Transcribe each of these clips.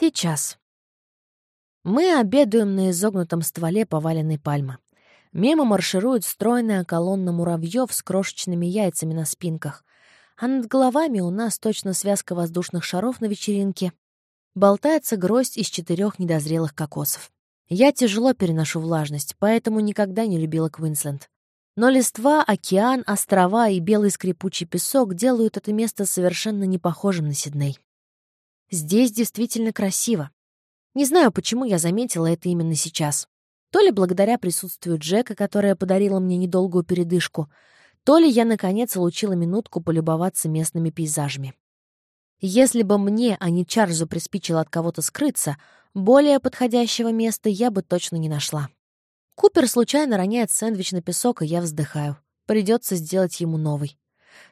Сейчас. Мы обедаем на изогнутом стволе поваленной пальмы. Мимо марширует стройная колонна муравьев с крошечными яйцами на спинках. А над головами у нас точно связка воздушных шаров на вечеринке. Болтается гроздь из четырех недозрелых кокосов. Я тяжело переношу влажность, поэтому никогда не любила Квинсленд. Но листва, океан, острова и белый скрипучий песок делают это место совершенно не похожим на Сидней. Здесь действительно красиво. Не знаю, почему я заметила это именно сейчас. То ли благодаря присутствию Джека, которая подарила мне недолгую передышку, то ли я, наконец, получила минутку полюбоваться местными пейзажами. Если бы мне, а не Чарльзу, приспичило от кого-то скрыться, более подходящего места я бы точно не нашла. Купер случайно роняет сэндвич на песок, и я вздыхаю. Придется сделать ему новый.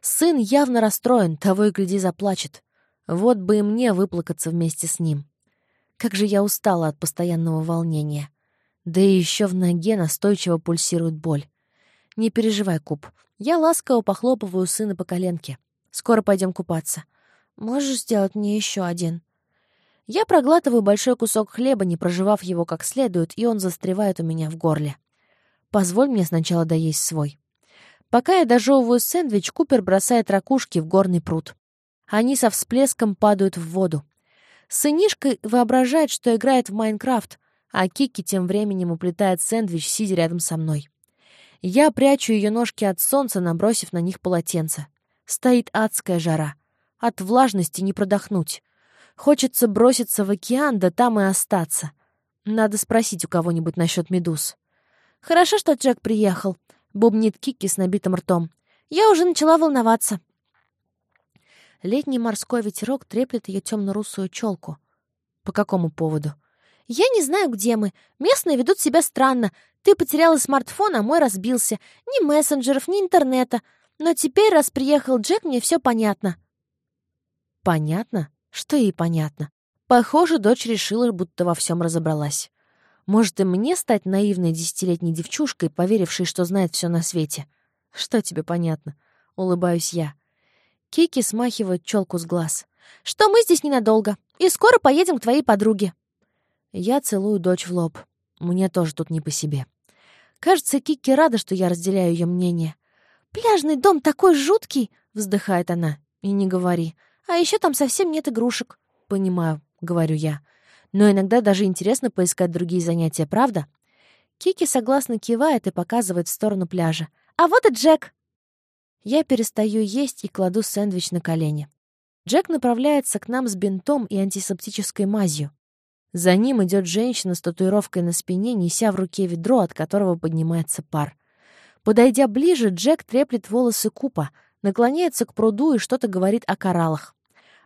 Сын явно расстроен, того и гляди заплачет. Вот бы и мне выплакаться вместе с ним. Как же я устала от постоянного волнения. Да и еще в ноге настойчиво пульсирует боль. Не переживай, Куб. Я ласково похлопываю сына по коленке. Скоро пойдем купаться. Можешь сделать мне еще один? Я проглатываю большой кусок хлеба, не проживав его как следует, и он застревает у меня в горле. Позволь мне сначала доесть свой. Пока я дожевываю сэндвич, Купер бросает ракушки в горный пруд. Они со всплеском падают в воду. Сынишка воображает, что играет в Майнкрафт, а Кики тем временем уплетает сэндвич, сидя рядом со мной. Я прячу ее ножки от солнца, набросив на них полотенце. Стоит адская жара. От влажности не продохнуть. Хочется броситься в океан, да там и остаться. Надо спросить у кого-нибудь насчет медуз. «Хорошо, что Джек приехал», — бубнит Кики с набитым ртом. «Я уже начала волноваться». Летний морской ветерок треплет ее темно-русую челку. По какому поводу? «Я не знаю, где мы. Местные ведут себя странно. Ты потеряла смартфон, а мой разбился. Ни мессенджеров, ни интернета. Но теперь, раз приехал Джек, мне все понятно». Понятно? Что ей понятно? Похоже, дочь решила, будто во всем разобралась. Может, и мне стать наивной десятилетней девчушкой, поверившей, что знает все на свете? Что тебе понятно? Улыбаюсь я. Кики смахивает челку с глаз. Что мы здесь ненадолго, и скоро поедем к твоей подруге. Я целую дочь в лоб. Мне тоже тут не по себе. Кажется, Кики рада, что я разделяю ее мнение. «Пляжный дом такой жуткий!» — вздыхает она. «И не говори. А еще там совсем нет игрушек. Понимаю, говорю я. Но иногда даже интересно поискать другие занятия, правда? Кики согласно кивает и показывает в сторону пляжа. А вот и Джек. Я перестаю есть и кладу сэндвич на колени. Джек направляется к нам с бинтом и антисептической мазью. За ним идет женщина с татуировкой на спине, неся в руке ведро, от которого поднимается пар. Подойдя ближе, Джек треплет волосы Купа, наклоняется к пруду и что-то говорит о кораллах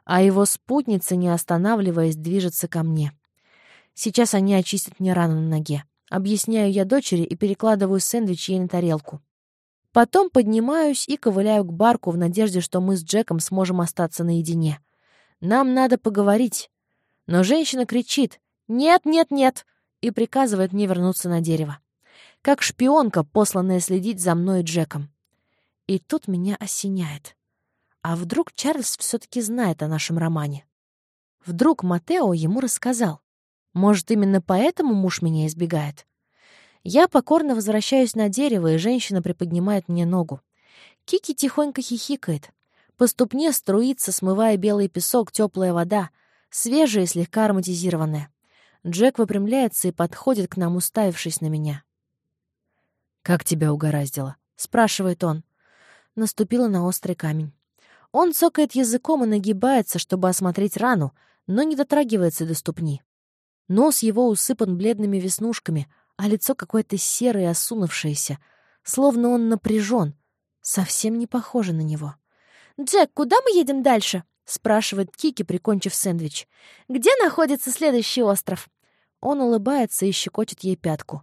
а его спутница, не останавливаясь, движется ко мне. Сейчас они очистят мне рану на ноге. Объясняю я дочери и перекладываю сэндвич ей на тарелку. Потом поднимаюсь и ковыляю к барку в надежде, что мы с Джеком сможем остаться наедине. Нам надо поговорить. Но женщина кричит «Нет, нет, нет!» и приказывает мне вернуться на дерево. Как шпионка, посланная следить за мной и Джеком. И тут меня осеняет. А вдруг Чарльз все-таки знает о нашем романе? Вдруг Матео ему рассказал? Может, именно поэтому муж меня избегает? Я покорно возвращаюсь на дерево, и женщина приподнимает мне ногу. Кики тихонько хихикает. По ступне струится, смывая белый песок, теплая вода, свежая и слегка ароматизированная. Джек выпрямляется и подходит к нам, уставившись на меня. «Как тебя угораздило?» — спрашивает он. Наступила на острый камень. Он цокает языком и нагибается, чтобы осмотреть рану, но не дотрагивается до ступни. Нос его усыпан бледными веснушками, а лицо какое-то серое осунувшееся, словно он напряжен. Совсем не похоже на него. «Джек, куда мы едем дальше?» — спрашивает Кики, прикончив сэндвич. «Где находится следующий остров?» Он улыбается и щекочет ей пятку.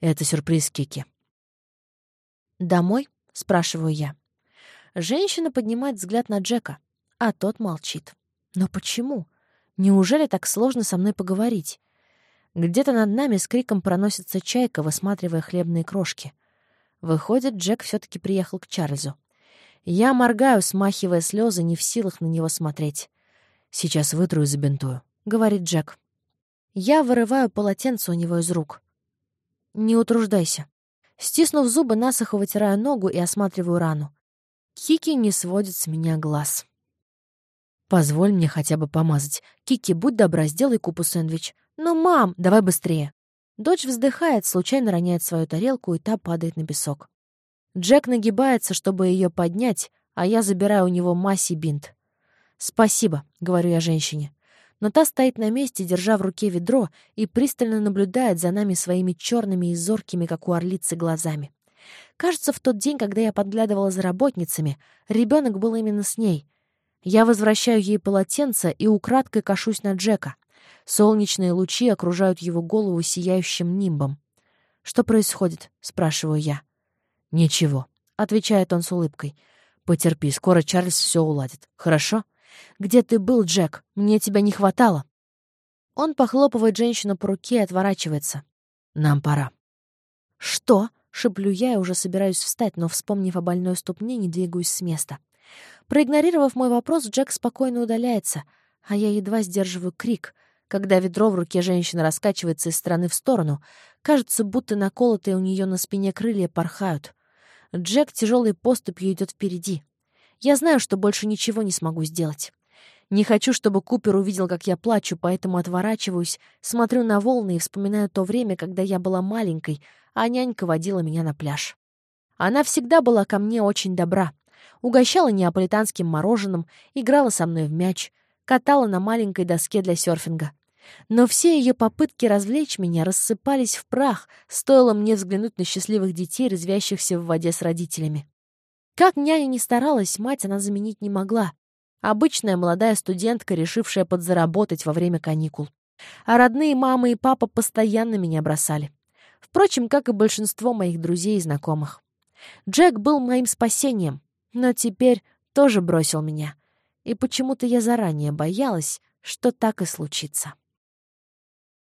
«Это сюрприз, Кики». «Домой?» — спрашиваю я. Женщина поднимает взгляд на Джека, а тот молчит. Но почему? Неужели так сложно со мной поговорить? Где-то над нами с криком проносится чайка, высматривая хлебные крошки. Выходит, Джек все таки приехал к Чарльзу. Я моргаю, смахивая слезы, не в силах на него смотреть. Сейчас вытру и забинтую. говорит Джек. Я вырываю полотенце у него из рук. Не утруждайся. Стиснув зубы, насухо вытираю ногу и осматриваю рану. Кики не сводит с меня глаз. «Позволь мне хотя бы помазать. Кики, будь добра, сделай купу сэндвич». «Но, мам, давай быстрее». Дочь вздыхает, случайно роняет свою тарелку, и та падает на песок. Джек нагибается, чтобы ее поднять, а я забираю у него Масси бинт. «Спасибо», — говорю я женщине. Но та стоит на месте, держа в руке ведро, и пристально наблюдает за нами своими черными и зоркими, как у орлицы, глазами. Кажется, в тот день, когда я подглядывала за работницами, ребенок был именно с ней. Я возвращаю ей полотенце и украдкой кашусь на Джека. Солнечные лучи окружают его голову сияющим нимбом. «Что происходит?» — спрашиваю я. «Ничего», — отвечает он с улыбкой. «Потерпи, скоро Чарльз все уладит. Хорошо?» «Где ты был, Джек? Мне тебя не хватало». Он похлопывает женщину по руке и отворачивается. «Нам пора». «Что?» — шеплю я и уже собираюсь встать, но, вспомнив о больной ступне, не двигаюсь с места. Проигнорировав мой вопрос, Джек спокойно удаляется, а я едва сдерживаю крик, когда ведро в руке женщины раскачивается из стороны в сторону. Кажется, будто наколотые у нее на спине крылья порхают. Джек тяжелой поступью идет впереди. Я знаю, что больше ничего не смогу сделать. Не хочу, чтобы Купер увидел, как я плачу, поэтому отворачиваюсь, смотрю на волны и вспоминаю то время, когда я была маленькой, а нянька водила меня на пляж. Она всегда была ко мне очень добра. Угощала неаполитанским мороженым, играла со мной в мяч, катала на маленькой доске для серфинга. Но все ее попытки развлечь меня рассыпались в прах, стоило мне взглянуть на счастливых детей, резвящихся в воде с родителями. Как няня не старалась, мать она заменить не могла. Обычная молодая студентка, решившая подзаработать во время каникул. А родные мама и папа постоянно меня бросали. Впрочем, как и большинство моих друзей и знакомых. Джек был моим спасением, но теперь тоже бросил меня. И почему-то я заранее боялась, что так и случится.